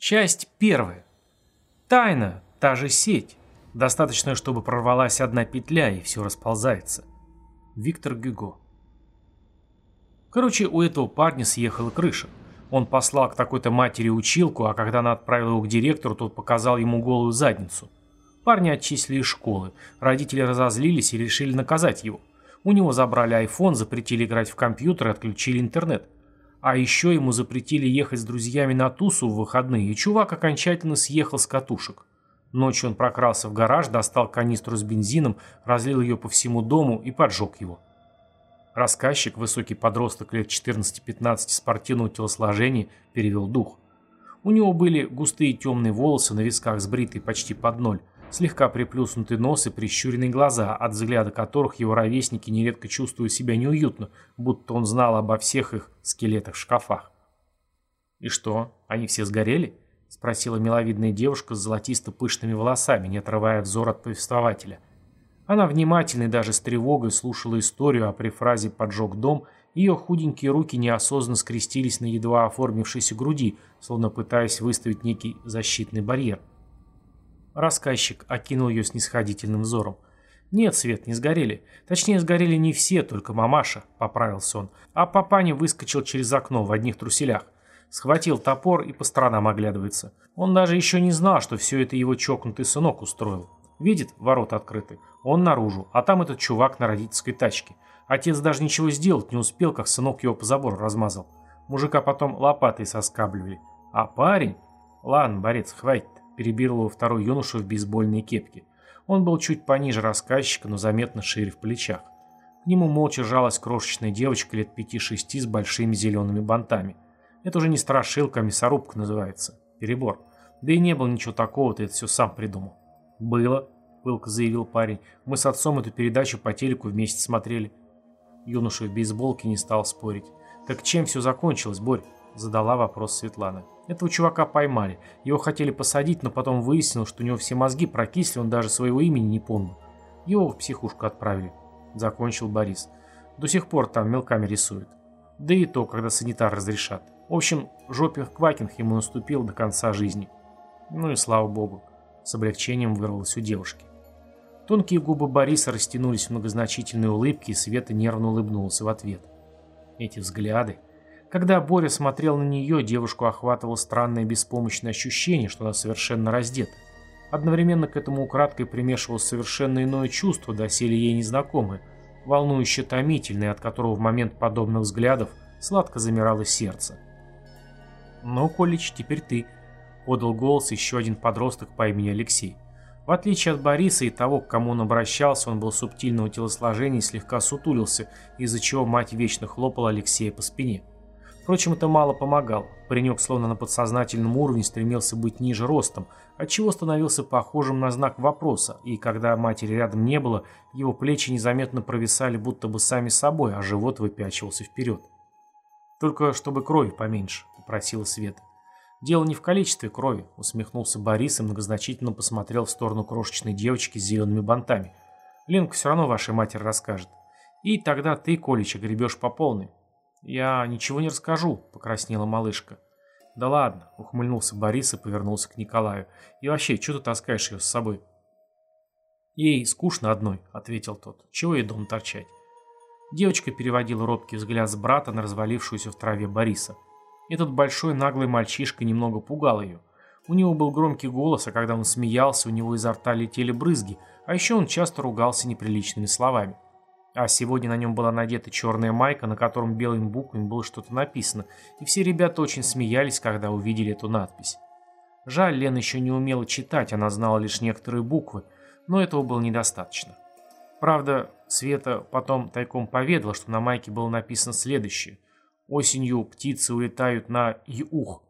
Часть первая. Тайна, та же сеть. Достаточно, чтобы прорвалась одна петля, и все расползается. Виктор Гюго. Короче, у этого парня съехала крыша. Он послал к такой-то матери училку, а когда она отправила его к директору, тот показал ему голую задницу. Парня отчислили из школы. Родители разозлились и решили наказать его. У него забрали айфон, запретили играть в компьютер и отключили интернет. А еще ему запретили ехать с друзьями на тусу в выходные, и чувак окончательно съехал с катушек. Ночью он прокрался в гараж, достал канистру с бензином, разлил ее по всему дому и поджег его. Рассказчик, высокий подросток лет 14-15 спортивного телосложения, перевел дух. У него были густые темные волосы на висках сбритые почти под ноль, слегка приплюснутый нос и прищуренные глаза, от взгляда которых его ровесники нередко чувствуют себя неуютно, будто он знал обо всех их скелетах в шкафах. «И что, они все сгорели?» – спросила миловидная девушка с золотисто-пышными волосами, не отрывая взор от повествователя. Она внимательно и даже с тревогой слушала историю, а при фразе «поджег дом» ее худенькие руки неосознанно скрестились на едва оформившейся груди, словно пытаясь выставить некий защитный барьер. Рассказчик окинул ее снисходительным взором. «Нет, Свет, не сгорели. Точнее, сгорели не все, только мамаша», — поправился он. А папаня выскочил через окно в одних труселях. Схватил топор и по сторонам оглядывается. Он даже еще не знал, что все это его чокнутый сынок устроил. Видит, ворота открыты. Он наружу, а там этот чувак на родительской тачке. Отец даже ничего сделать не успел, как сынок его по забору размазал. Мужика потом лопатой соскабливали. А парень... Ладно, борец, хватит перебил его второй юноша в бейсбольной кепке. Он был чуть пониже рассказчика, но заметно шире в плечах. К нему молча жалась крошечная девочка лет пяти-шести с большими зелеными бантами. Это уже не страшилка, а мясорубка называется. Перебор. Да и не было ничего такого, ты это все сам придумал. «Было», — пылко заявил парень. «Мы с отцом эту передачу по телеку вместе смотрели». Юноша в бейсболке не стал спорить. «Так чем все закончилось, Борь?» — задала вопрос Светлана. Этого чувака поймали. Его хотели посадить, но потом выяснилось, что у него все мозги прокисли, он даже своего имени не помнил. Его в психушку отправили. Закончил Борис. До сих пор там мелками рисует. Да и то, когда санитар разрешат. В общем, жопинг квакинг ему наступил до конца жизни. Ну и слава богу. С облегчением вырвалось у девушки. Тонкие губы Бориса растянулись в многозначительные улыбки, и Света нервно улыбнулся в ответ. Эти взгляды... Когда Боря смотрел на нее, девушку охватывало странное беспомощное ощущение, что она совершенно раздета. Одновременно к этому украдкой примешивалось совершенно иное чувство, доселе ей незнакомое, волнующе томительное, от которого в момент подобных взглядов сладко замирало сердце. «Ну, Колич, теперь ты», — подал голос еще один подросток по имени Алексей. В отличие от Бориса и того, к кому он обращался, он был субтильного телосложения и слегка сутулился, из-за чего мать вечно хлопала Алексея по спине. Впрочем, это мало помогало. Паренек словно на подсознательном уровне стремился быть ниже ростом, отчего становился похожим на знак вопроса, и когда матери рядом не было, его плечи незаметно провисали будто бы сами собой, а живот выпячивался вперед. «Только чтобы крови поменьше», — попросила Света. «Дело не в количестве крови», — усмехнулся Борис и многозначительно посмотрел в сторону крошечной девочки с зелеными бантами. «Ленка все равно вашей матери расскажет. И тогда ты, Колич, гребешь по полной. «Я ничего не расскажу», — покраснела малышка. «Да ладно», — ухмыльнулся Борис и повернулся к Николаю. «И вообще, что ты таскаешь ее с собой?» «Ей скучно одной», — ответил тот. «Чего ей дом торчать?» Девочка переводила робкий взгляд с брата на развалившуюся в траве Бориса. Этот большой наглый мальчишка немного пугал ее. У него был громкий голос, а когда он смеялся, у него изо рта летели брызги, а еще он часто ругался неприличными словами. А сегодня на нем была надета черная майка, на котором белыми буквами было что-то написано, и все ребята очень смеялись, когда увидели эту надпись. Жаль, Лена еще не умела читать, она знала лишь некоторые буквы, но этого было недостаточно. Правда, Света потом тайком поведала, что на майке было написано следующее. «Осенью птицы улетают на Юх».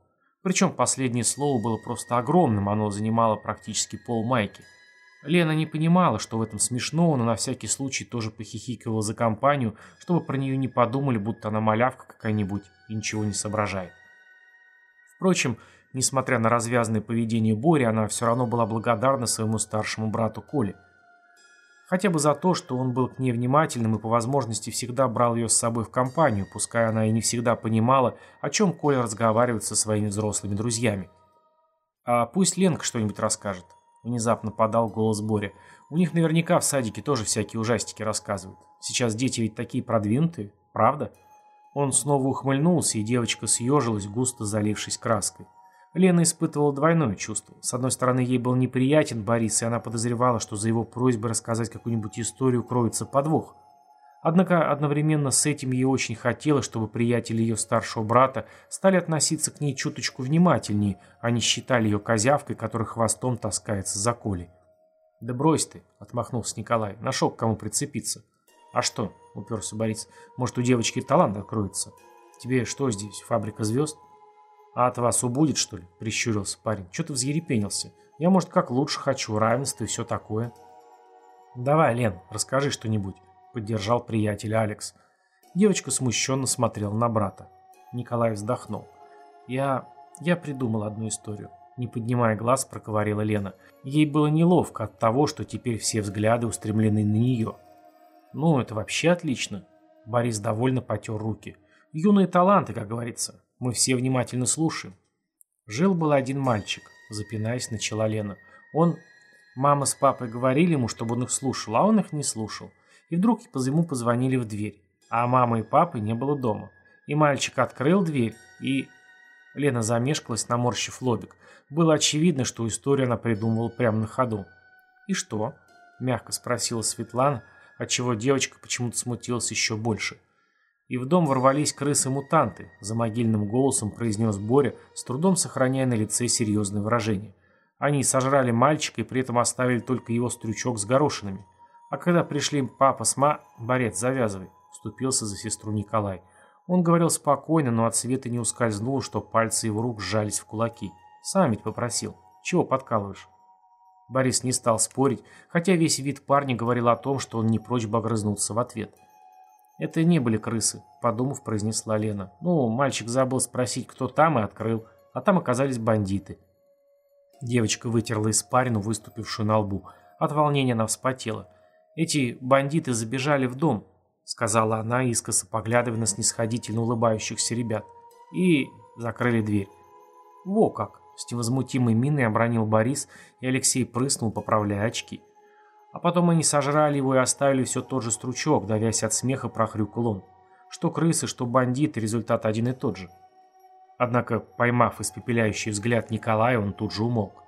Причем последнее слово было просто огромным, оно занимало практически пол майки – Лена не понимала, что в этом смешного, но на всякий случай тоже похихикивала за компанию, чтобы про нее не подумали, будто она малявка какая-нибудь и ничего не соображает. Впрочем, несмотря на развязанное поведение Бори, она все равно была благодарна своему старшему брату Коле. Хотя бы за то, что он был к ней внимательным и по возможности всегда брал ее с собой в компанию, пускай она и не всегда понимала, о чем Коля разговаривает со своими взрослыми друзьями. А пусть Ленка что-нибудь расскажет. Внезапно подал голос Боря. У них наверняка в садике тоже всякие ужастики рассказывают. Сейчас дети ведь такие продвинутые, правда? Он снова ухмыльнулся, и девочка съежилась, густо залившись краской. Лена испытывала двойное чувство. С одной стороны, ей был неприятен Борис, и она подозревала, что за его просьбой рассказать какую-нибудь историю кроется подвох. Однако одновременно с этим ей очень хотелось, чтобы приятели ее старшего брата стали относиться к ней чуточку внимательнее, а не считали ее козявкой, которая хвостом таскается за Колей. «Да брось ты», — отмахнулся Николай, — «нашел к кому прицепиться». «А что?» — уперся Борис. «Может, у девочки талант откроется? Тебе что здесь, фабрика звезд?» «А от вас убудет, что ли?» — прищурился парень. «Че ты взъерепенился? Я, может, как лучше хочу, равенство и все такое». «Давай, Лен, расскажи что-нибудь». — поддержал приятель Алекс. Девочка смущенно смотрела на брата. Николай вздохнул. «Я... я придумал одну историю». Не поднимая глаз, проговорила Лена. Ей было неловко от того, что теперь все взгляды устремлены на нее. «Ну, это вообще отлично». Борис довольно потер руки. «Юные таланты, как говорится. Мы все внимательно слушаем». Жил-был один мальчик, запинаясь, начала Лена. Он... Мама с папой говорили ему, чтобы он их слушал, а он их не слушал. И вдруг ему позвонили в дверь, а мамы и папы не было дома. И мальчик открыл дверь, и... Лена замешкалась, наморщив лобик. Было очевидно, что историю она придумывала прямо на ходу. «И что?» – мягко спросила Светлана, отчего девочка почему-то смутилась еще больше. И в дом ворвались крысы-мутанты, за могильным голосом произнес Боря, с трудом сохраняя на лице серьезное выражение. Они сожрали мальчика и при этом оставили только его стрючок с горошинами. А когда пришли папа с ма... Борец, завязывай, вступился за сестру Николай. Он говорил спокойно, но от света не ускользнуло, что пальцы его рук сжались в кулаки. Сам ведь попросил. Чего подкалываешь? Борис не стал спорить, хотя весь вид парня говорил о том, что он не прочь бы огрызнуться в ответ. «Это не были крысы», — подумав, произнесла Лена. «Ну, мальчик забыл спросить, кто там, и открыл. А там оказались бандиты». Девочка вытерла испарину, выступившую на лбу. От волнения она вспотела. «Эти бандиты забежали в дом», — сказала она, искоса поглядывая на снисходительно улыбающихся ребят, и закрыли дверь. «Во как!» — с невозмутимой миной обронил Борис, и Алексей прыснул, поправляя очки. А потом они сожрали его и оставили все тот же стручок, давясь от смеха прохрюкал он. Что крысы, что бандиты, результат один и тот же. Однако, поймав испепеляющий взгляд Николая, он тут же умолк.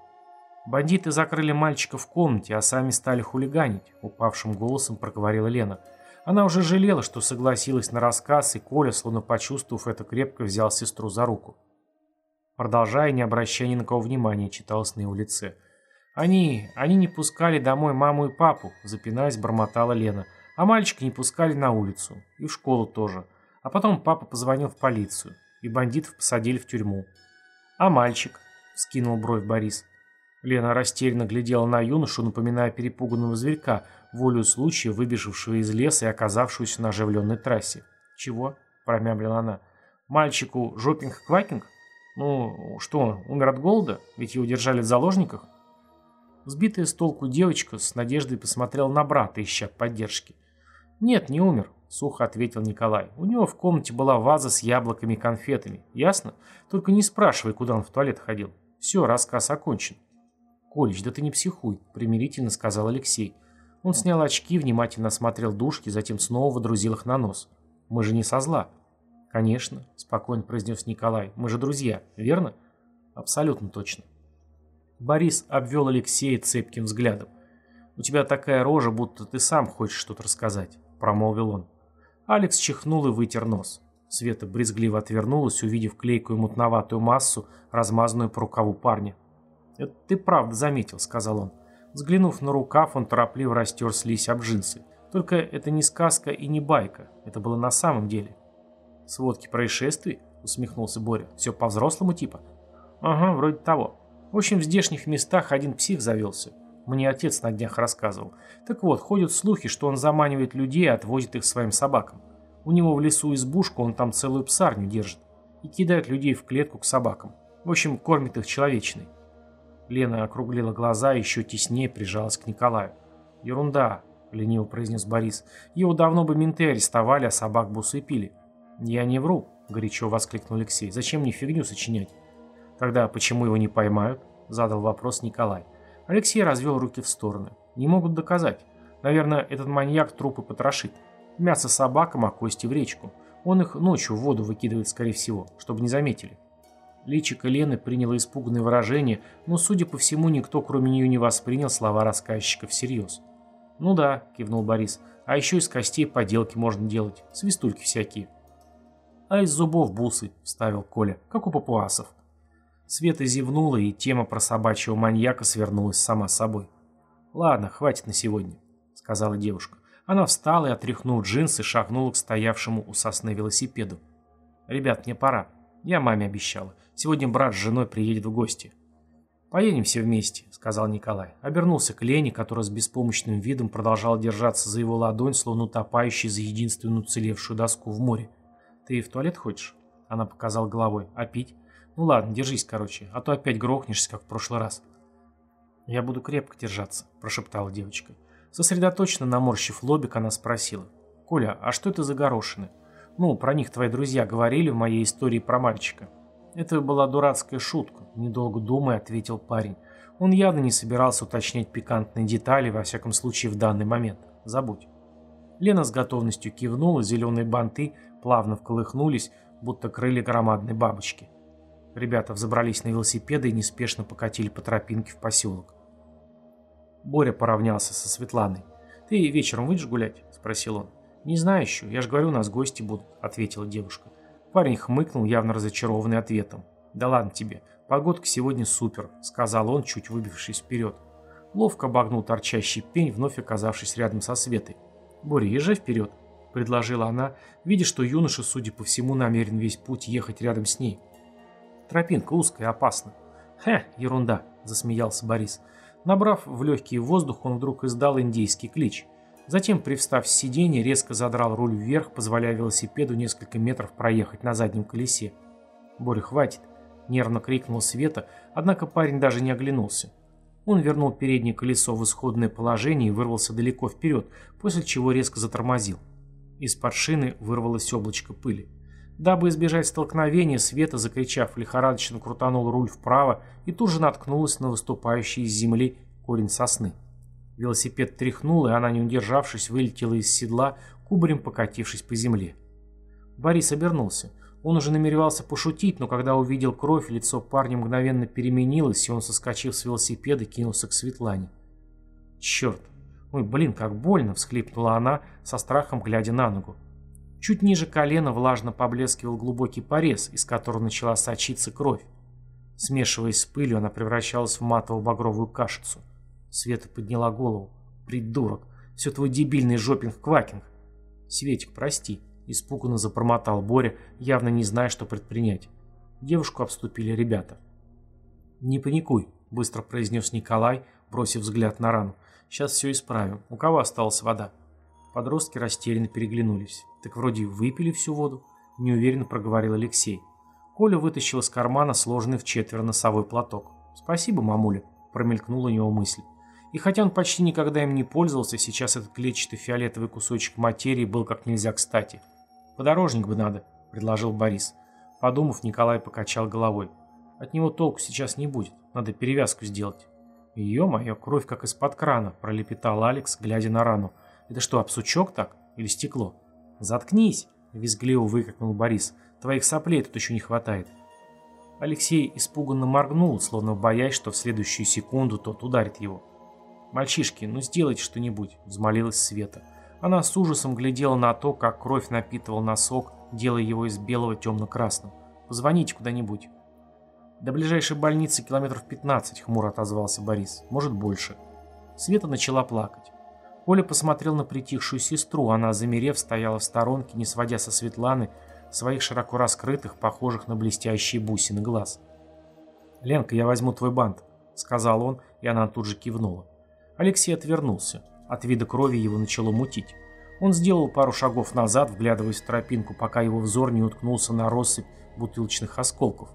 Бандиты закрыли мальчика в комнате, а сами стали хулиганить, упавшим голосом проговорила Лена. Она уже жалела, что согласилась на рассказ, и Коля, словно почувствовав это, крепко взял сестру за руку. Продолжая, не обращая ни на кого внимания, читалось на его лице. «Они... они не пускали домой маму и папу», запинаясь, бормотала Лена. «А мальчика не пускали на улицу. И в школу тоже. А потом папа позвонил в полицию, и бандитов посадили в тюрьму». «А мальчик?» — скинул бровь Борис. Лена растерянно глядела на юношу, напоминая перепуганного зверька, волю случая, выбежавшего из леса и оказавшуюся на оживленной трассе. «Чего?» – промямлила она. «Мальчику жопинг-квакинг? Ну, что он, умер от голода? Ведь его держали в заложниках?» Сбитая с толку девочка с надеждой посмотрела на брата, ища поддержки. «Нет, не умер», — сухо ответил Николай. «У него в комнате была ваза с яблоками и конфетами. Ясно? Только не спрашивай, куда он в туалет ходил. Все, рассказ окончен». «Колич, да ты не психуй», — примирительно сказал Алексей. Он снял очки, внимательно осмотрел дужки, затем снова водрузил их на нос. «Мы же не со зла». «Конечно», — спокойно произнес Николай. «Мы же друзья, верно?» «Абсолютно точно». Борис обвел Алексея цепким взглядом. «У тебя такая рожа, будто ты сам хочешь что-то рассказать», — промолвил он. Алекс чихнул и вытер нос. Света брезгливо отвернулась, увидев клейкую мутноватую массу, размазанную по рукаву парня. «Это ты правда заметил», — сказал он. Взглянув на рукав, он торопливо растер слизь об джинсы. Только это не сказка и не байка. Это было на самом деле. «Сводки происшествий?» — усмехнулся Боря. «Все по-взрослому типа?» «Ага, вроде того. В общем, в здешних местах один псих завелся. Мне отец на днях рассказывал. Так вот, ходят слухи, что он заманивает людей и отвозит их своим собакам. У него в лесу избушку, он там целую псарню держит. И кидает людей в клетку к собакам. В общем, кормит их человечной. Лена округлила глаза и еще теснее прижалась к Николаю. «Ерунда», — лениво произнес Борис. «Его давно бы менты арестовали, а собак бы усыпили». «Я не вру», — горячо воскликнул Алексей. «Зачем мне фигню сочинять?» «Тогда почему его не поймают?» – задал вопрос Николай. Алексей развел руки в стороны. «Не могут доказать. Наверное, этот маньяк трупы потрошит. Мясо собакам, а кости в речку. Он их ночью в воду выкидывает, скорее всего, чтобы не заметили». Личико Лены приняло испуганное выражение, но, судя по всему, никто, кроме нее, не воспринял слова рассказчика всерьез. «Ну да», – кивнул Борис, – «а еще из костей поделки можно делать, свистульки всякие». «А из зубов бусы», – вставил Коля, – «как у папуасов». Света зевнула, и тема про собачьего маньяка свернулась сама собой. «Ладно, хватит на сегодня», — сказала девушка. Она встала и, отряхнув джинсы, шагнула к стоявшему у сосны велосипеду. «Ребят, мне пора. Я маме обещала. Сегодня брат с женой приедет в гости». «Поедем все вместе», — сказал Николай. Обернулся к Лене, которая с беспомощным видом продолжала держаться за его ладонь, словно утопающий за единственную целевшую доску в море. «Ты в туалет хочешь?» Она показала головой. «А пить?» Ну ладно, держись, короче, а то опять грохнешься, как в прошлый раз. Я буду крепко держаться, прошептала девочка. Сосредоточенно наморщив лобик, она спросила. Коля, а что это за горошины? Ну, про них твои друзья говорили в моей истории про мальчика. Это была дурацкая шутка, недолго думая, ответил парень. Он явно не собирался уточнять пикантные детали, во всяком случае в данный момент. Забудь. Лена с готовностью кивнула, зеленые банты плавно вколыхнулись, будто крылья громадной бабочки. Ребята взобрались на велосипеды и неспешно покатили по тропинке в поселок. Боря поравнялся со Светланой. «Ты вечером выйдешь гулять?» – спросил он. «Не знаю еще, я же говорю, у нас гости будут», – ответила девушка. Парень хмыкнул, явно разочарованный ответом. «Да ладно тебе, погодка сегодня супер», – сказал он, чуть выбившись вперед. Ловко обогнул торчащий пень, вновь оказавшись рядом со Светой. «Боря, езжай вперед», – предложила она, видя, что юноша, судя по всему, намерен весь путь ехать рядом с ней. Тропинка узкая, опасна. Хе, ерунда, засмеялся Борис. Набрав в легкий воздух, он вдруг издал индейский клич. Затем, привстав с сиденья, резко задрал руль вверх, позволяя велосипеду несколько метров проехать на заднем колесе. «Боря, хватит!» – нервно крикнул Света, однако парень даже не оглянулся. Он вернул переднее колесо в исходное положение и вырвался далеко вперед, после чего резко затормозил. Из-под шины вырвалось облачко пыли. Дабы избежать столкновения, Света, закричав, лихорадочно крутанул руль вправо и тут же наткнулась на выступающий из земли корень сосны. Велосипед тряхнул, и она, не удержавшись, вылетела из седла, кубарем покатившись по земле. Борис обернулся. Он уже намеревался пошутить, но когда увидел кровь, лицо парня мгновенно переменилось, и он, соскочив с велосипеда, кинулся к Светлане. «Черт! Ой, блин, как больно!» — всхлипнула она, со страхом глядя на ногу. Чуть ниже колена влажно поблескивал глубокий порез, из которого начала сочиться кровь. Смешиваясь с пылью, она превращалась в матово-багровую кашицу. Света подняла голову. «Придурок! Все твой дебильный жопинг-квакинг!» «Светик, прости!» – испуганно запромотал Боря, явно не зная, что предпринять. Девушку обступили ребята. «Не паникуй», – быстро произнес Николай, бросив взгляд на рану. «Сейчас все исправим. У кого осталась вода?» Подростки растерянно переглянулись. «Так вроде выпили всю воду», – неуверенно проговорил Алексей. Коля вытащил из кармана сложенный в четверо носовой платок. «Спасибо, мамуля», – промелькнула у него мысль. И хотя он почти никогда им не пользовался, сейчас этот клетчатый фиолетовый кусочек материи был как нельзя кстати. «Подорожник бы надо», – предложил Борис. Подумав, Николай покачал головой. «От него толку сейчас не будет, надо перевязку сделать». «Ё-моё, кровь как из-под крана», – пролепетал Алекс, глядя на рану. «Это что, обсучок так? Или стекло?» «Заткнись!» – визгливо выкрикнул Борис. «Твоих соплей тут еще не хватает». Алексей испуганно моргнул, словно боясь, что в следующую секунду тот ударит его. «Мальчишки, ну сделайте что-нибудь», – взмолилась Света. Она с ужасом глядела на то, как кровь напитывал носок, делая его из белого темно-красным. «Позвоните куда-нибудь». «До ближайшей больницы километров 15», — хмуро отозвался Борис. «Может, больше». Света начала плакать. Коля посмотрел на притихшую сестру. Она, замерев, стояла в сторонке, не сводя со Светланы своих широко раскрытых, похожих на блестящие бусины глаз. «Ленка, я возьму твой бант», — сказал он, и она тут же кивнула. Алексей отвернулся. От вида крови его начало мутить. Он сделал пару шагов назад, вглядываясь в тропинку, пока его взор не уткнулся на россыпь бутылочных осколков.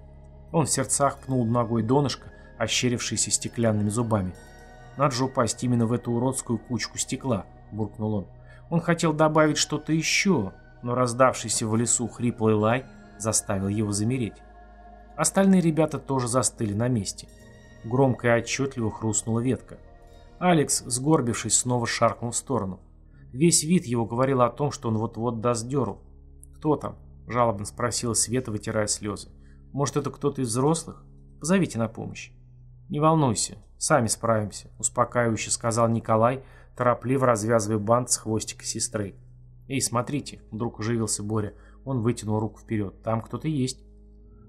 Он в сердцах пнул ногой донышко, ощерившийся стеклянными зубами. Надо же упасть именно в эту уродскую кучку стекла, буркнул он. Он хотел добавить что-то еще, но раздавшийся в лесу хриплый лай заставил его замереть. Остальные ребята тоже застыли на месте. Громко и отчетливо хрустнула ветка. Алекс, сгорбившись, снова шаркнул в сторону. Весь вид его говорил о том, что он вот-вот даст дёру. «Кто там?» – жалобно спросила Света, вытирая слезы. «Может, это кто-то из взрослых? Позовите на помощь». «Не волнуйся, сами справимся», – успокаивающе сказал Николай, торопливо развязывая бант с хвостика сестры. «Эй, смотрите!» – вдруг оживился Боря. Он вытянул руку вперед. «Там кто-то есть».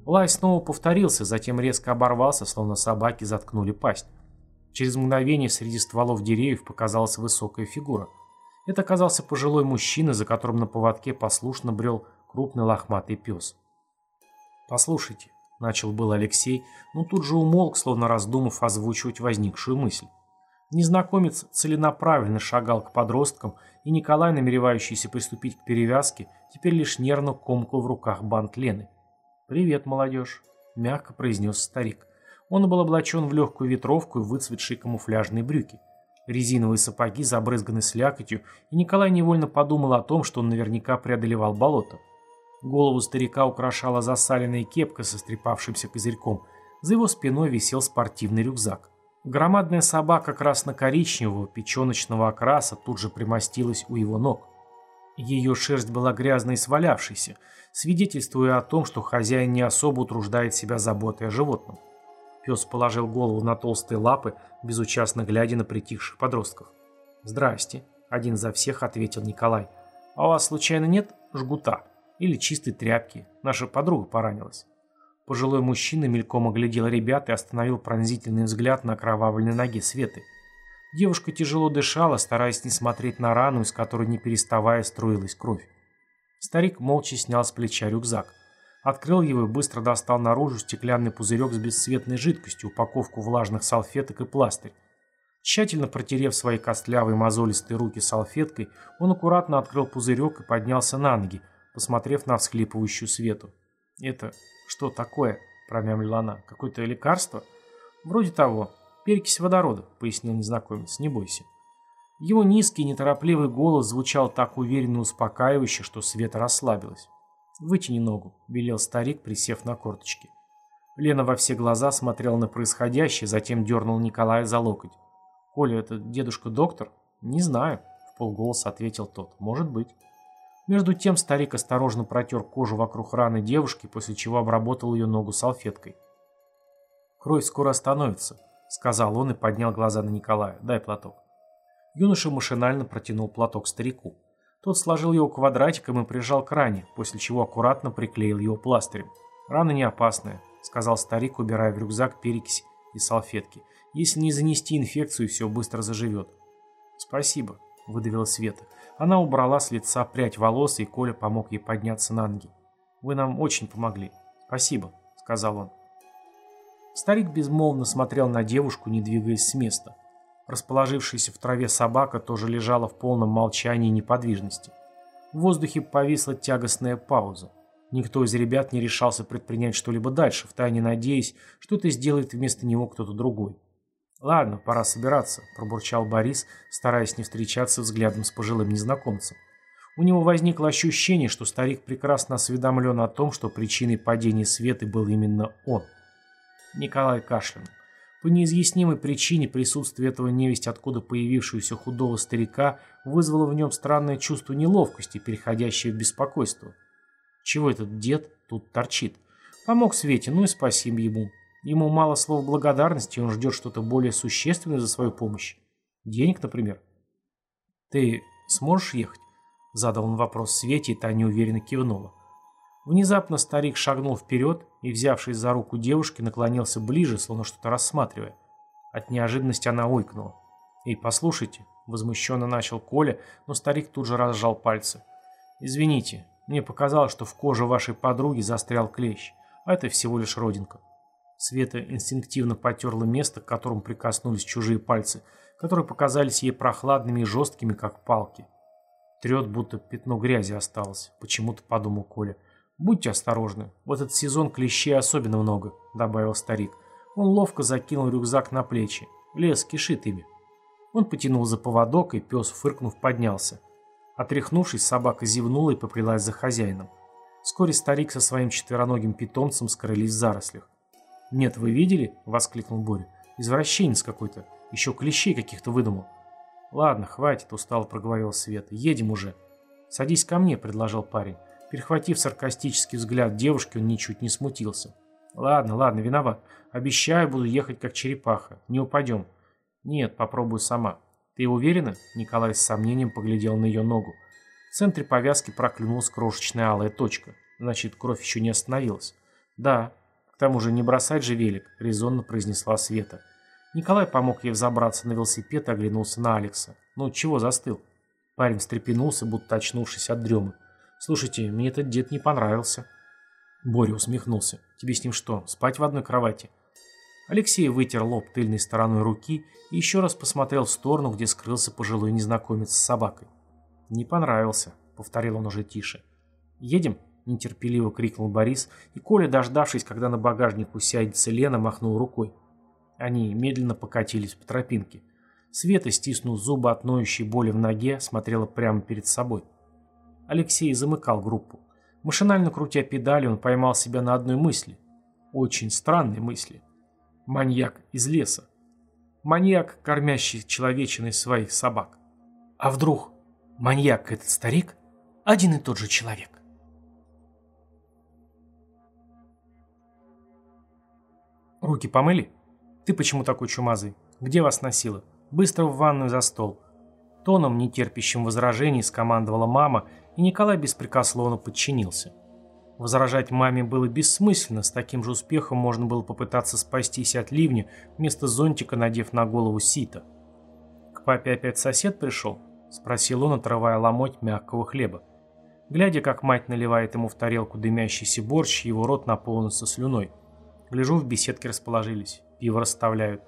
Лай снова повторился, затем резко оборвался, словно собаки заткнули пасть. Через мгновение среди стволов деревьев показалась высокая фигура. Это оказался пожилой мужчина, за которым на поводке послушно брел крупный лохматый пес. «Послушайте», — начал был Алексей, но тут же умолк, словно раздумав озвучивать возникшую мысль. Незнакомец целенаправленно шагал к подросткам, и Николай, намеревающийся приступить к перевязке, теперь лишь нервно комкал в руках бант Лены. «Привет, молодежь», — мягко произнес старик. Он был облачен в легкую ветровку и выцветшие камуфляжные брюки. Резиновые сапоги забрызганы слякотью, и Николай невольно подумал о том, что он наверняка преодолевал болото. Голову старика украшала засаленная кепка со стрепавшимся козырьком. За его спиной висел спортивный рюкзак. Громадная собака красно-коричневого печеночного окраса тут же примостилась у его ног. Ее шерсть была грязной и свалявшейся, свидетельствуя о том, что хозяин не особо утруждает себя заботой о животном. Пес положил голову на толстые лапы, безучастно глядя на притихших подростков. «Здрасте», — один за всех ответил Николай. «А у вас случайно нет жгута? Или чистой тряпки? Наша подруга поранилась». Пожилой мужчина мельком оглядел ребят и остановил пронзительный взгляд на окровавленной ноге Светы. Девушка тяжело дышала, стараясь не смотреть на рану, из которой не переставая струилась кровь. Старик молча снял с плеча рюкзак. Открыл его и быстро достал наружу стеклянный пузырек с бесцветной жидкостью, упаковку влажных салфеток и пластырь. Тщательно протерев свои костлявые мозолистые руки салфеткой, он аккуратно открыл пузырек и поднялся на ноги, посмотрев на всхлипывающую Свету. «Это что такое?» – промямлила она. «Какое-то лекарство?» «Вроде того. Перекись водорода», – пояснил незнакомец. «Не бойся». Его низкий, неторопливый голос звучал так уверенно и успокаивающе, что Света расслабилась. «Вытяни ногу», – велел старик, присев на корточки. Лена во все глаза смотрела на происходящее, затем дернул Николая за локоть. «Коля, это дедушка доктор?» «Не знаю», – в полголоса ответил тот. «Может быть». Между тем старик осторожно протер кожу вокруг раны девушки, после чего обработал ее ногу салфеткой. «Кровь скоро остановится», — сказал он и поднял глаза на Николая. «Дай платок». Юноша машинально протянул платок старику. Тот сложил его квадратиком и прижал к ране, после чего аккуратно приклеил его пластырем. «Рана не опасная», — сказал старик, убирая в рюкзак перекись и салфетки. «Если не занести инфекцию, все быстро заживет». «Спасибо», — выдавила Света. Она убрала с лица прядь волос, и Коля помог ей подняться на ноги. «Вы нам очень помогли. Спасибо», — сказал он. Старик безмолвно смотрел на девушку, не двигаясь с места. Расположившаяся в траве собака тоже лежала в полном молчании и неподвижности. В воздухе повисла тягостная пауза. Никто из ребят не решался предпринять что-либо дальше, втайне надеясь, что это сделает вместо него кто-то другой. «Ладно, пора собираться», – пробурчал Борис, стараясь не встречаться взглядом с пожилым незнакомцем. У него возникло ощущение, что старик прекрасно осведомлен о том, что причиной падения Светы был именно он. Николай кашлянул. По неизъяснимой причине присутствие этого невесть откуда появившегося худого старика вызвало в нем странное чувство неловкости, переходящее в беспокойство. Чего этот дед тут торчит? Помог Свете, ну и спасибо ему. Ему мало слов благодарности, он ждет что-то более существенное за свою помощь. Денег, например. «Ты сможешь ехать?» Задал он вопрос Свете, и та неуверенно кивнула. Внезапно старик шагнул вперед и, взявшись за руку девушки, наклонился ближе, словно что-то рассматривая. От неожиданности она ойкнула. «Эй, послушайте», — возмущенно начал Коля, но старик тут же разжал пальцы. «Извините, мне показалось, что в коже вашей подруги застрял клещ, а это всего лишь родинка». Света инстинктивно потерла место, к которому прикоснулись чужие пальцы, которые показались ей прохладными и жесткими, как палки. Трет, будто пятно грязи осталось, почему-то подумал Коля. «Будьте осторожны, в этот сезон клещей особенно много», — добавил старик. Он ловко закинул рюкзак на плечи. Лес кишит ими. Он потянул за поводок, и пес, фыркнув, поднялся. Отряхнувшись, собака зевнула и поплелась за хозяином. Вскоре старик со своим четвероногим питомцем скрылись в зарослях. «Нет, вы видели?» – воскликнул Боря. Извращенец какой-то. Еще клещей каких-то выдумал. Ладно, хватит, устало проговорил Света. Едем уже. Садись ко мне, предложил парень. Перехватив саркастический взгляд девушки, он ничуть не смутился. Ладно, ладно, виноват. Обещаю, буду ехать как черепаха. Не упадем. Нет, попробую сама. Ты уверена? Николай с сомнением поглядел на ее ногу. В центре повязки проклюнулась крошечная алая точка. Значит, кровь еще не остановилась. Да. К тому же не бросать же велик, резонно произнесла Света. Николай помог ей взобраться на велосипед и оглянулся на Алекса. «Ну, чего застыл?» Парень встрепенулся, будто очнувшись от дремы. «Слушайте, мне этот дед не понравился». Боря усмехнулся. «Тебе с ним что, спать в одной кровати?» Алексей вытер лоб тыльной стороной руки и еще раз посмотрел в сторону, где скрылся пожилой незнакомец с собакой. «Не понравился», — повторил он уже тише. «Едем?» — нетерпеливо крикнул Борис, и Коля, дождавшись, когда на багажник усядется Лена, махнул рукой. Они медленно покатились по тропинке. Света, стиснув зубы от ноющей боли в ноге, смотрела прямо перед собой. Алексей замыкал группу. Машинально крутя педали, он поймал себя на одной мысли. Очень странной мысли. Маньяк из леса. Маньяк, кормящий человечиной своих собак. А вдруг маньяк этот старик один и тот же человек? Руки помыли? «Ты почему такой чумазый? Где вас носило? Быстро в ванную за стол». Тоном, нетерпящим возражений, скомандовала мама, и Николай беспрекословно подчинился. Возражать маме было бессмысленно, с таким же успехом можно было попытаться спастись от ливня, вместо зонтика надев на голову сито. «К папе опять сосед пришел?» – спросил он, отрывая ломоть мягкого хлеба. Глядя, как мать наливает ему в тарелку дымящийся борщ, его рот наполнился слюной. Гляжу, в беседке расположились. Пиво расставляют.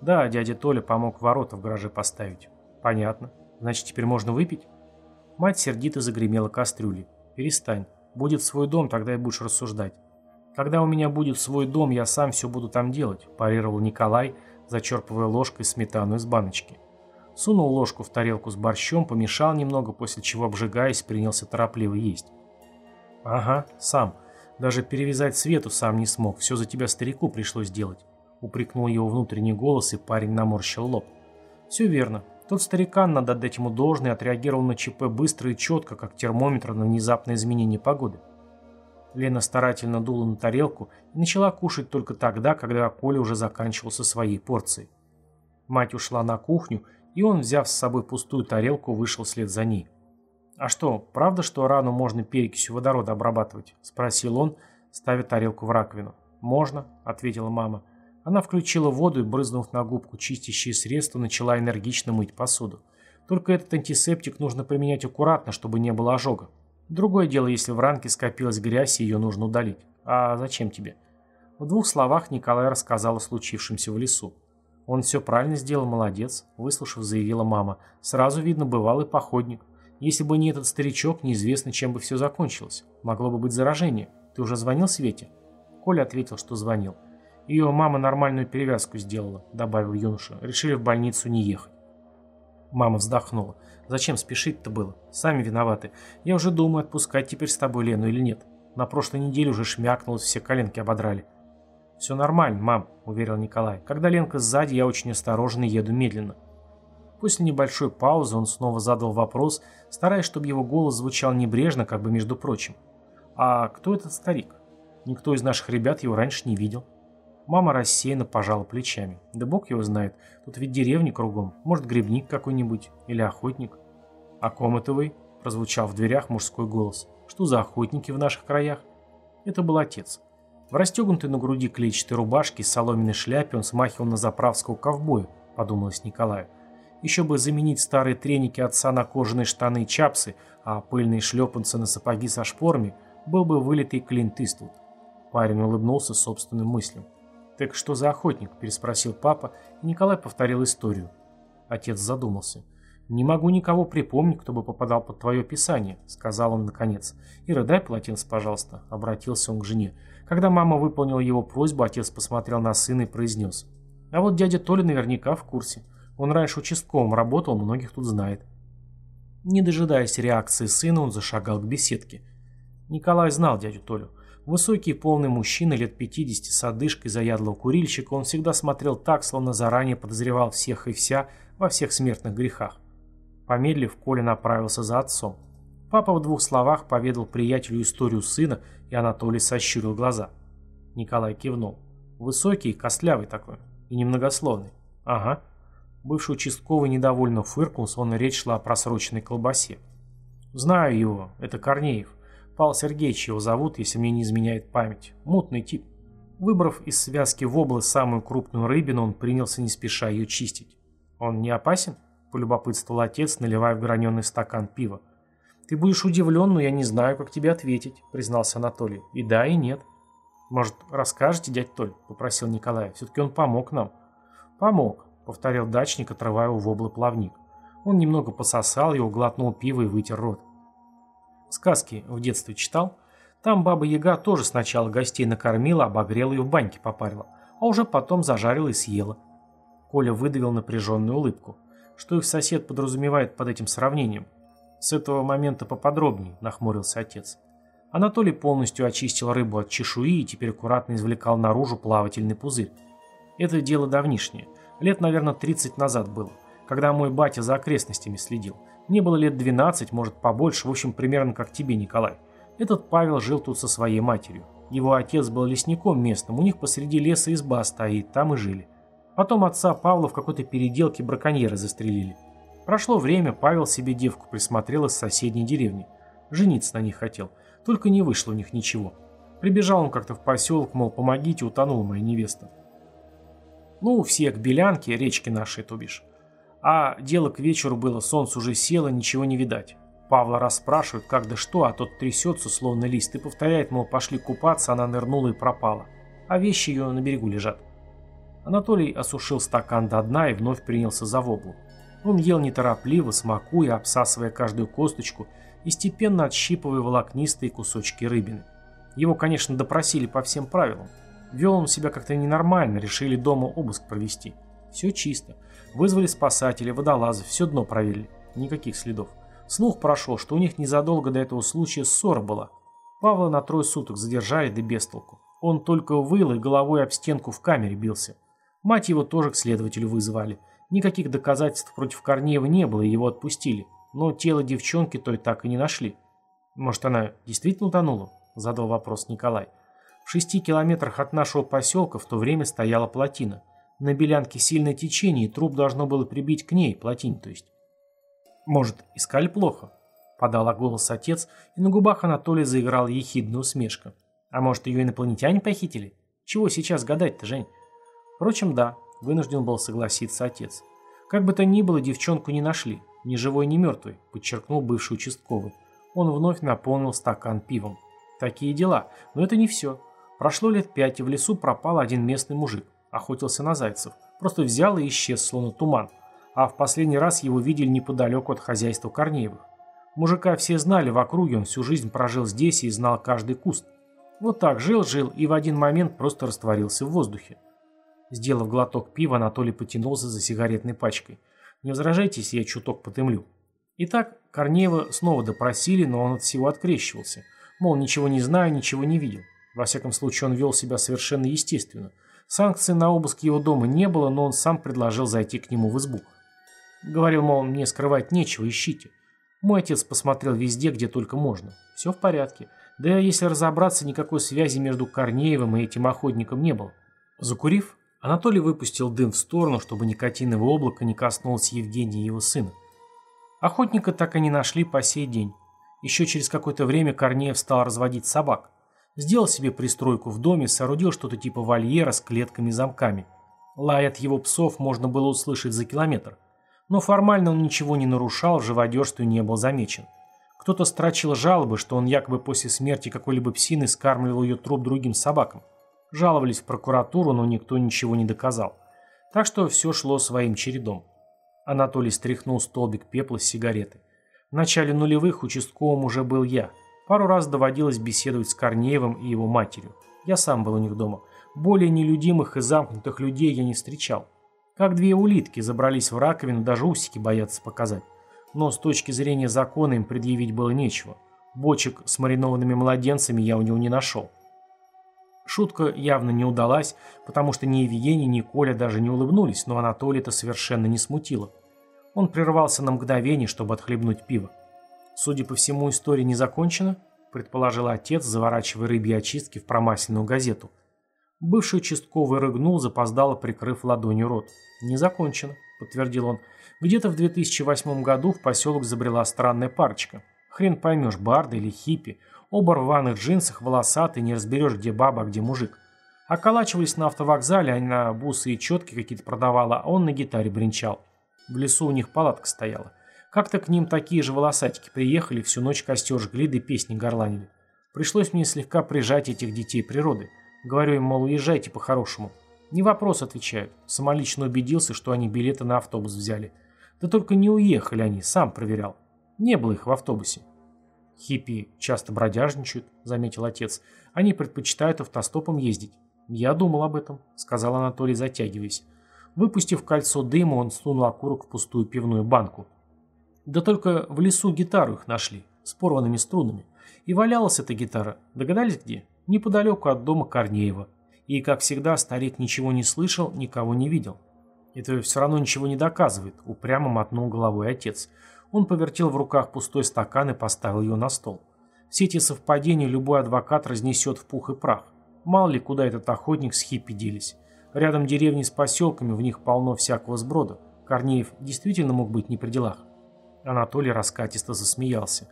Да, дядя Толя помог ворота в гараже поставить. Понятно. Значит, теперь можно выпить? Мать сердито загремела кастрюлей. Перестань. Будет свой дом, тогда и будешь рассуждать. Когда у меня будет свой дом, я сам все буду там делать, парировал Николай, зачерпывая ложкой сметану из баночки. Сунул ложку в тарелку с борщом, помешал немного, после чего, обжигаясь, принялся торопливо есть. «Ага, сам. Даже перевязать Свету сам не смог. Все за тебя старику пришлось делать упрекнул его внутренний голос, и парень наморщил лоб. Все верно. Тот старикан, надо отдать ему должное, отреагировал на ЧП быстро и четко, как термометр на внезапное изменение погоды. Лена старательно дула на тарелку и начала кушать только тогда, когда Коля уже заканчивал со своей порцией. Мать ушла на кухню, и он, взяв с собой пустую тарелку, вышел вслед за ней. «А что, правда, что рану можно перекисью водорода обрабатывать?» – спросил он, ставя тарелку в раковину. «Можно», – ответила мама. Она включила воду и, брызнув на губку чистящее средство, начала энергично мыть посуду. Только этот антисептик нужно применять аккуратно, чтобы не было ожога. Другое дело, если в ранке скопилась грязь, и ее нужно удалить. А зачем тебе? В двух словах Николай рассказал о случившемся в лесу. Он все правильно сделал, молодец, выслушав, заявила мама. Сразу видно, бывалый походник. Если бы не этот старичок, неизвестно, чем бы все закончилось. Могло бы быть заражение. Ты уже звонил Свете? Коля ответил, что звонил. Ее мама нормальную перевязку сделала», — добавил юноша. «Решили в больницу не ехать». Мама вздохнула. «Зачем спешить-то было? Сами виноваты. Я уже думаю, отпускать теперь с тобой Лену или нет. На прошлой неделе уже шмякнулось, все коленки ободрали». «Все нормально, мам», — уверил Николай. «Когда Ленка сзади, я очень осторожен и еду медленно». После небольшой паузы он снова задал вопрос, стараясь, чтобы его голос звучал небрежно, как бы между прочим. «А кто этот старик? Никто из наших ребят его раньше не видел». Мама рассеянно пожала плечами. Да бог его знает, тут ведь деревни кругом. Может, грибник какой-нибудь или охотник. «О ком это вы?» – прозвучал в дверях мужской голос. «Что за охотники в наших краях?» Это был отец. В расстегнутой на груди клетчатой рубашке и соломенной шляпе он смахивал на заправского ковбоя, подумалось Николаю. Еще бы заменить старые треники отца на кожаные штаны и чапсы, а пыльные шлепанцы на сапоги со шпорами, был бы вылитый Клинт Иствуд. Парень улыбнулся собственным мыслям. «Так что за охотник?» – переспросил папа, и Николай повторил историю. Отец задумался. «Не могу никого припомнить, кто бы попадал под твое описание», – сказал он наконец. «Ира, дай полотенце, пожалуйста», – обратился он к жене. Когда мама выполнила его просьбу, отец посмотрел на сына и произнес. «А вот дядя Толя наверняка в курсе. Он раньше участковым работал, многих тут знает». Не дожидаясь реакции сына, он зашагал к беседке. Николай знал дядю Толю. Высокий полный мужчина лет 50 с одышкой заядлого курильщика, он всегда смотрел так, словно заранее подозревал всех и вся во всех смертных грехах. Помедлив, Коля направился за отцом. Папа в двух словах поведал приятелю историю сына, и Анатолий сощурил глаза. Николай кивнул. Высокий, костлявый такой, и немногословный. Ага. Бывший участковый недовольно фыркнул, словно речь шла о просроченной колбасе. Знаю его, это Корнеев. Павел Сергеевич его зовут, если мне не изменяет память. Мутный тип. Выбрав из связки в область самую крупную рыбину, он принялся не спеша ее чистить. «Он не опасен?» – полюбопытствовал отец, наливая в граненый стакан пива. «Ты будешь удивлен, но я не знаю, как тебе ответить», – признался Анатолий. «И да, и нет». «Может, расскажете, дядь Толь?» – попросил Николай. «Все-таки он помог нам». «Помог», – повторил дачник, отрывая у вобла плавник. Он немного пососал его, глотнул пиво и вытер рот. Сказки в детстве читал. Там баба Яга тоже сначала гостей накормила, обогрела и в баньке попарила, а уже потом зажарила и съела. Коля выдавил напряженную улыбку. Что их сосед подразумевает под этим сравнением? С этого момента поподробнее, нахмурился отец. Анатолий полностью очистил рыбу от чешуи и теперь аккуратно извлекал наружу плавательный пузырь. Это дело давнишнее. Лет, наверное, 30 назад было, когда мой батя за окрестностями следил. Мне было лет 12, может побольше, в общем, примерно как тебе, Николай. Этот Павел жил тут со своей матерью. Его отец был лесником местным, у них посреди леса изба стоит, там и жили. Потом отца Павла в какой-то переделке браконьеры застрелили. Прошло время, Павел себе девку присмотрел из соседней деревни. Жениться на них хотел, только не вышло у них ничего. Прибежал он как-то в поселок, мол, помогите, утонула моя невеста. Ну, все к Белянке, речке нашей, то бишь. А дело к вечеру было, солнце уже село, ничего не видать. Павла расспрашивают, как да что, а тот трясется, словно лист, и повторяет, мол, пошли купаться, она нырнула и пропала. А вещи ее на берегу лежат. Анатолий осушил стакан до дна и вновь принялся за воблу. Он ел неторопливо, смакуя, обсасывая каждую косточку и степенно отщипывая волокнистые кусочки рыбины. Его, конечно, допросили по всем правилам. Вел он себя как-то ненормально, решили дома обыск провести. Все чисто. Вызвали спасателей, водолазов, все дно проверили. Никаких следов. Слух прошел, что у них незадолго до этого случая ссора была. Павла на трое суток задержали, да без толку. Он только выл и головой об стенку в камере бился. Мать его тоже к следователю вызвали. Никаких доказательств против Корнеева не было, и его отпустили. Но тело девчонки той так и не нашли. «Может, она действительно утонула?» – задал вопрос Николай. В шести километрах от нашего поселка в то время стояла плотина – на белянке сильное течение, и труп должно было прибить к ней, плотине то есть. Может, искали плохо? Подала голос отец, и на губах Анатолия заиграла ехидная усмешка. А может, ее инопланетяне похитили? Чего сейчас гадать-то, Жень? Впрочем, да, вынужден был согласиться отец. Как бы то ни было, девчонку не нашли. Ни живой, ни мертвый, подчеркнул бывший участковый. Он вновь наполнил стакан пивом. Такие дела. Но это не все. Прошло лет пять, и в лесу пропал один местный мужик охотился на зайцев. Просто взял и исчез, словно туман. А в последний раз его видели неподалеку от хозяйства Корнеевых. Мужика все знали в округе, он всю жизнь прожил здесь и знал каждый куст. Вот так жил-жил и в один момент просто растворился в воздухе. Сделав глоток пива, Анатолий потянулся за сигаретной пачкой. Не возражайте, если я чуток потымлю. Итак, Корнеева снова допросили, но он от всего открещивался. Мол, ничего не знаю, ничего не видел. Во всяком случае, он вел себя совершенно естественно – Санкций на обыск его дома не было, но он сам предложил зайти к нему в избу. Говорил, мол, мне скрывать нечего, ищите. Мой отец посмотрел везде, где только можно. Все в порядке. Да если разобраться, никакой связи между Корнеевым и этим охотником не было. Закурив, Анатолий выпустил дым в сторону, чтобы никотиновое облако не коснулось Евгения и его сына. Охотника так и не нашли по сей день. Еще через какое-то время Корнеев стал разводить собак. Сделал себе пристройку в доме, соорудил что-то типа вольера с клетками и замками. Лай от его псов можно было услышать за километр. Но формально он ничего не нарушал, в живодерстве не был замечен. Кто-то строчил жалобы, что он якобы после смерти какой-либо псины скармливал ее труп другим собакам. Жаловались в прокуратуру, но никто ничего не доказал. Так что все шло своим чередом. Анатолий стряхнул столбик пепла с сигареты. В начале нулевых участковым уже был я – Пару раз доводилось беседовать с Корнеевым и его матерью. Я сам был у них дома. Более нелюдимых и замкнутых людей я не встречал. Как две улитки забрались в раковину, даже усики боятся показать. Но с точки зрения закона им предъявить было нечего. Бочек с маринованными младенцами я у него не нашел. Шутка явно не удалась, потому что ни Евгений, ни Коля даже не улыбнулись, но Анатолий это совершенно не смутило. Он прервался на мгновение, чтобы отхлебнуть пиво. Судя по всему, история не закончена, предположил отец, заворачивая рыбьи очистки в промасленную газету. Бывший участковый рыгнул, запоздало прикрыв ладонью рот. «Не закончено», — подтвердил он. «Где-то в 2008 году в поселок забрела странная парочка. Хрен поймешь, барда или хиппи. Оба рваных джинсах, волосатые, не разберешь, где баба, а где мужик. Околачивались на автовокзале, она бусы и четки какие-то продавала, а он на гитаре бренчал. В лесу у них палатка стояла. Как-то к ним такие же волосатики приехали, всю ночь костер жгли да песни горланили. Пришлось мне слегка прижать этих детей природы. Говорю им, мол, уезжайте по-хорошему. Не вопрос, отвечают. Самолично убедился, что они билеты на автобус взяли. Да только не уехали они, сам проверял. Не было их в автобусе. Хиппи часто бродяжничают, заметил отец. Они предпочитают автостопом ездить. Я думал об этом, сказал Анатолий, затягиваясь. Выпустив кольцо дыма, он сунул окурок в пустую пивную банку. Да только в лесу гитару их нашли, с порванными струнами. И валялась эта гитара, догадались где? Неподалеку от дома Корнеева. И, как всегда, старик ничего не слышал, никого не видел. Это все равно ничего не доказывает, упрямо мотнул головой отец. Он повертел в руках пустой стакан и поставил ее на стол. Все эти совпадения любой адвокат разнесет в пух и прах. Мало ли, куда этот охотник с хиппи делись. Рядом деревни с поселками, в них полно всякого сброда. Корнеев действительно мог быть не при делах. Анатолий раскатисто засмеялся.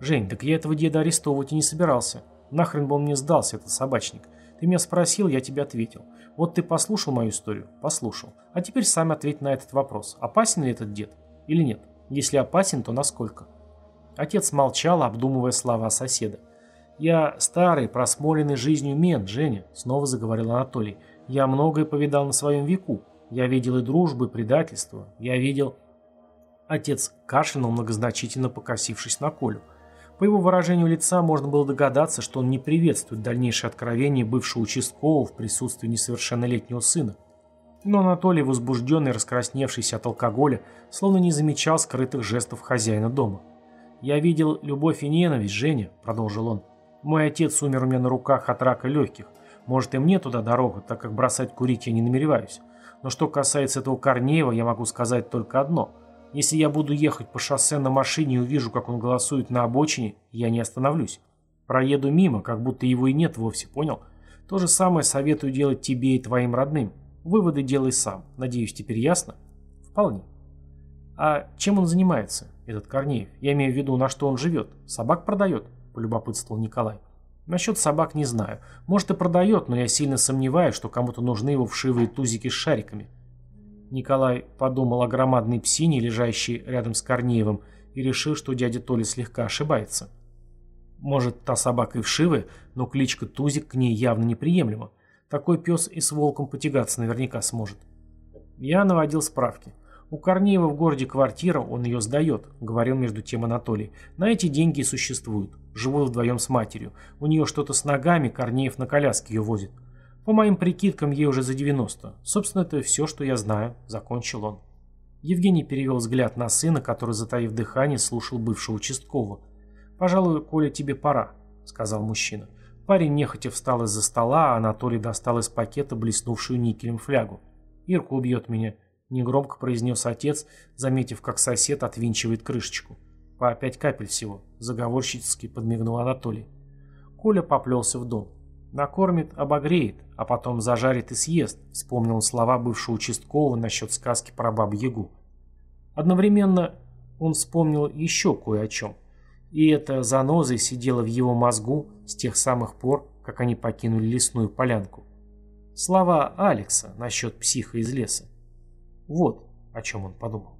«Жень, так я этого деда арестовывать и не собирался. Нахрен бы он мне сдался, этот собачник. Ты меня спросил, я тебе ответил. Вот ты послушал мою историю? Послушал. А теперь сам ответь на этот вопрос. Опасен ли этот дед? Или нет? Если опасен, то насколько?» Отец молчал, обдумывая слова соседа. «Я старый, просмоленный жизнью мент, Женя», — снова заговорил Анатолий. «Я многое повидал на своем веку. Я видел и дружбы, и предательство. Я видел...» Отец кашлянул, многозначительно покосившись на Колю. По его выражению лица можно было догадаться, что он не приветствует дальнейшее откровение бывшего участкового в присутствии несовершеннолетнего сына. Но Анатолий, возбужденный и раскрасневшийся от алкоголя, словно не замечал скрытых жестов хозяина дома. «Я видел любовь и ненависть, Женя», — продолжил он. «Мой отец умер у меня на руках от рака легких. Может, и мне туда дорога, так как бросать курить я не намереваюсь. Но что касается этого Корнеева, я могу сказать только одно — если я буду ехать по шоссе на машине и увижу, как он голосует на обочине, я не остановлюсь. Проеду мимо, как будто его и нет вовсе, понял? То же самое советую делать тебе и твоим родным. Выводы делай сам. Надеюсь, теперь ясно? Вполне. А чем он занимается, этот Корнеев? Я имею в виду, на что он живет. Собак продает? Полюбопытствовал Николай. Насчет собак не знаю. Может и продает, но я сильно сомневаюсь, что кому-то нужны его вшивые тузики с шариками. Николай подумал о громадной псине, лежащей рядом с Корнеевым, и решил, что дядя Толя слегка ошибается. Может, та собака и вшивая, но кличка Тузик к ней явно неприемлема. Такой пес и с волком потягаться наверняка сможет. Я наводил справки. У Корнеева в городе квартира, он ее сдает, говорил между тем Анатолий. На эти деньги и существуют. Живут вдвоем с матерью. У нее что-то с ногами, Корнеев на коляске ее возит. По моим прикидкам, ей уже за 90. Собственно, это все, что я знаю», — закончил он. Евгений перевел взгляд на сына, который, затаив дыхание, слушал бывшего участкового. «Пожалуй, Коля, тебе пора», — сказал мужчина. Парень нехотя встал из-за стола, а Анатолий достал из пакета блеснувшую никелем флягу. «Ирка убьет меня», — негромко произнес отец, заметив, как сосед отвинчивает крышечку. «По пять капель всего», — заговорщически подмигнул Анатолий. Коля поплелся в дом. Накормит, обогреет, а потом зажарит и съест, вспомнил слова бывшего участкового насчет сказки про бабу-ягу. Одновременно он вспомнил еще кое о чем. И эта заноза сидела в его мозгу с тех самых пор, как они покинули лесную полянку. Слова Алекса насчет психа из леса. Вот о чем он подумал.